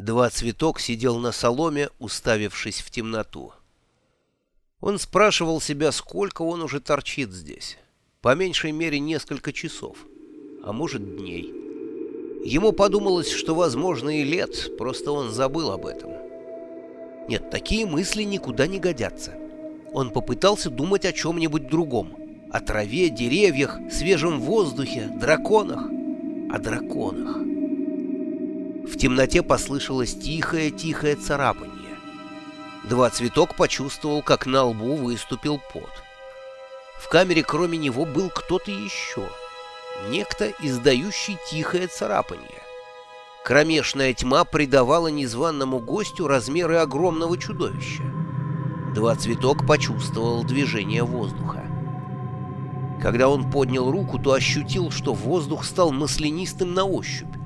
Два цветок сидел на соломе, уставившись в темноту. Он спрашивал себя, сколько он уже торчит здесь. По меньшей мере несколько часов, а может дней. Ему подумалось, что, возможно, и лет, просто он забыл об этом. Нет, такие мысли никуда не годятся. Он попытался думать о чем-нибудь другом. О траве, деревьях, свежем воздухе, драконах. О драконах. В темноте послышалось тихое-тихое царапанье. Два цветок почувствовал, как на лбу выступил пот. В камере кроме него был кто-то еще. Некто, издающий тихое царапанье. Кромешная тьма придавала незваному гостю размеры огромного чудовища. Два цветок почувствовал движение воздуха. Когда он поднял руку, то ощутил, что воздух стал маслянистым на ощупь.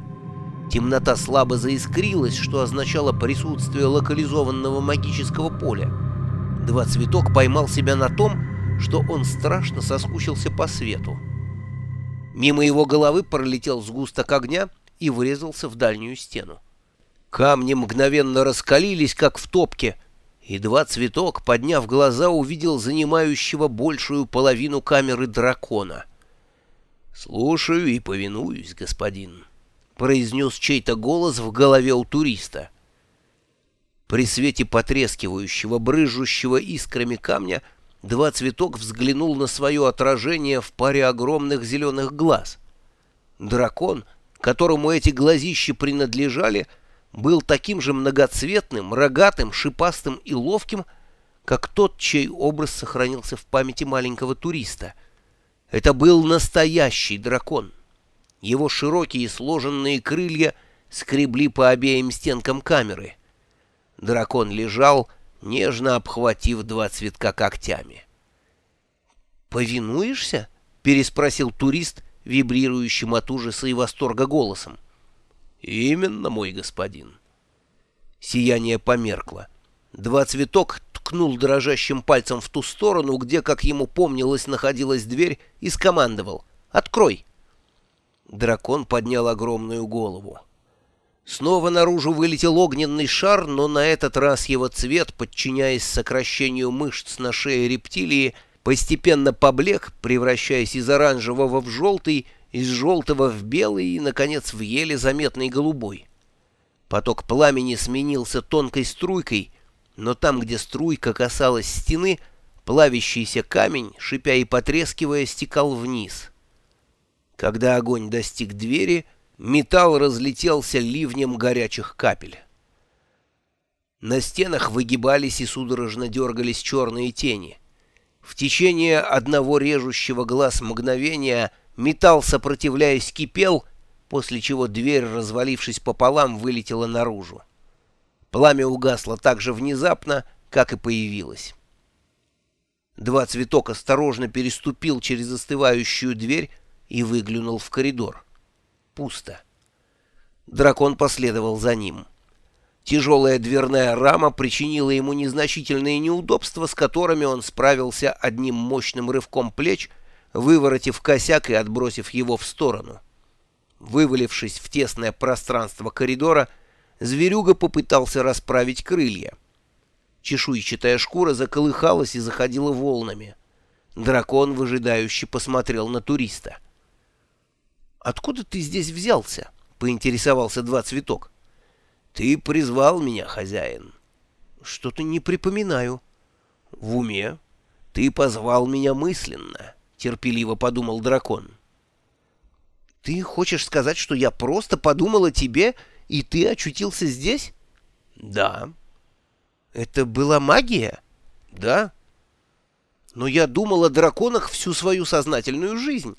Темнота слабо заискрилась, что означало присутствие локализованного магического поля. Два цветок поймал себя на том, что он страшно соскучился по свету. Мимо его головы пролетел сгусток огня и врезался в дальнюю стену. Камни мгновенно раскалились, как в топке, и два цветок, подняв глаза, увидел занимающего большую половину камеры дракона. «Слушаю и повинуюсь, господин». — произнес чей-то голос в голове у туриста. При свете потрескивающего, брыжущего искрами камня два цветок взглянул на свое отражение в паре огромных зеленых глаз. Дракон, которому эти глазищи принадлежали, был таким же многоцветным, рогатым, шипастым и ловким, как тот, чей образ сохранился в памяти маленького туриста. Это был настоящий дракон. Его широкие сложенные крылья скребли по обеим стенкам камеры. Дракон лежал, нежно обхватив два цветка когтями. «Повинуешься?» — переспросил турист, вибрирующим от ужаса и восторга голосом. «Именно, мой господин». Сияние померкло. Два цветок ткнул дрожащим пальцем в ту сторону, где, как ему помнилось, находилась дверь, и скомандовал «Открой!» Дракон поднял огромную голову. Снова наружу вылетел огненный шар, но на этот раз его цвет, подчиняясь сокращению мышц на шее рептилии, постепенно поблек, превращаясь из оранжевого в желтый, из желтого в белый и, наконец, в еле заметный голубой. Поток пламени сменился тонкой струйкой, но там, где струйка касалась стены, плавящийся камень, шипя и потрескивая, стекал вниз — когда огонь достиг двери, металл разлетелся ливнем горячих капель. На стенах выгибались и судорожно дергались черные тени. В течение одного режущего глаз мгновения металл, сопротивляясь, кипел, после чего дверь, развалившись пополам, вылетела наружу. Пламя угасло так же внезапно, как и появилось. Два цветок осторожно переступил через остывающую дверь, и выглянул в коридор. Пусто. Дракон последовал за ним. Тяжелая дверная рама причинила ему незначительные неудобства, с которыми он справился одним мощным рывком плеч, выворотив косяк и отбросив его в сторону. Вывалившись в тесное пространство коридора, зверюга попытался расправить крылья. Чешуйчатая шкура заколыхалась и заходила волнами. Дракон выжидающе посмотрел на туриста. «Откуда ты здесь взялся?» — поинтересовался два цветок. «Ты призвал меня, хозяин». «Что-то не припоминаю». «В уме. Ты позвал меня мысленно», — терпеливо подумал дракон. «Ты хочешь сказать, что я просто подумал о тебе, и ты очутился здесь?» «Да». «Это была магия?» «Да». «Но я думал о драконах всю свою сознательную жизнь».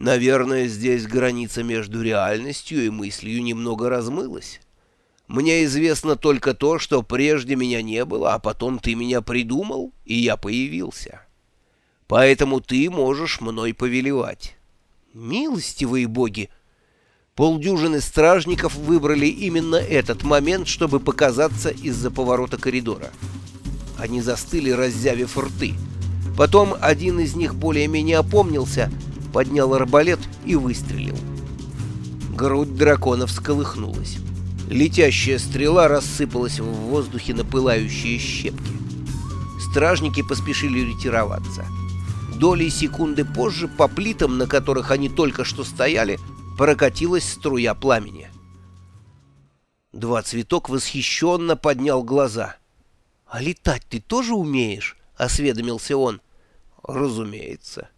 Наверное, здесь граница между реальностью и мыслью немного размылась. Мне известно только то, что прежде меня не было, а потом ты меня придумал, и я появился. Поэтому ты можешь мной повелевать. Милостивые боги! Полдюжины стражников выбрали именно этот момент, чтобы показаться из-за поворота коридора. Они застыли, раззявив рты. Потом один из них более-менее опомнился — поднял арбалет и выстрелил. Грудь дракона всколыхнулась. Летящая стрела рассыпалась в воздухе на пылающие щепки. Стражники поспешили ретироваться. Доли секунды позже по плитам, на которых они только что стояли, прокатилась струя пламени. Два цветок восхищенно поднял глаза. «А летать ты тоже умеешь?» — осведомился он. «Разумеется».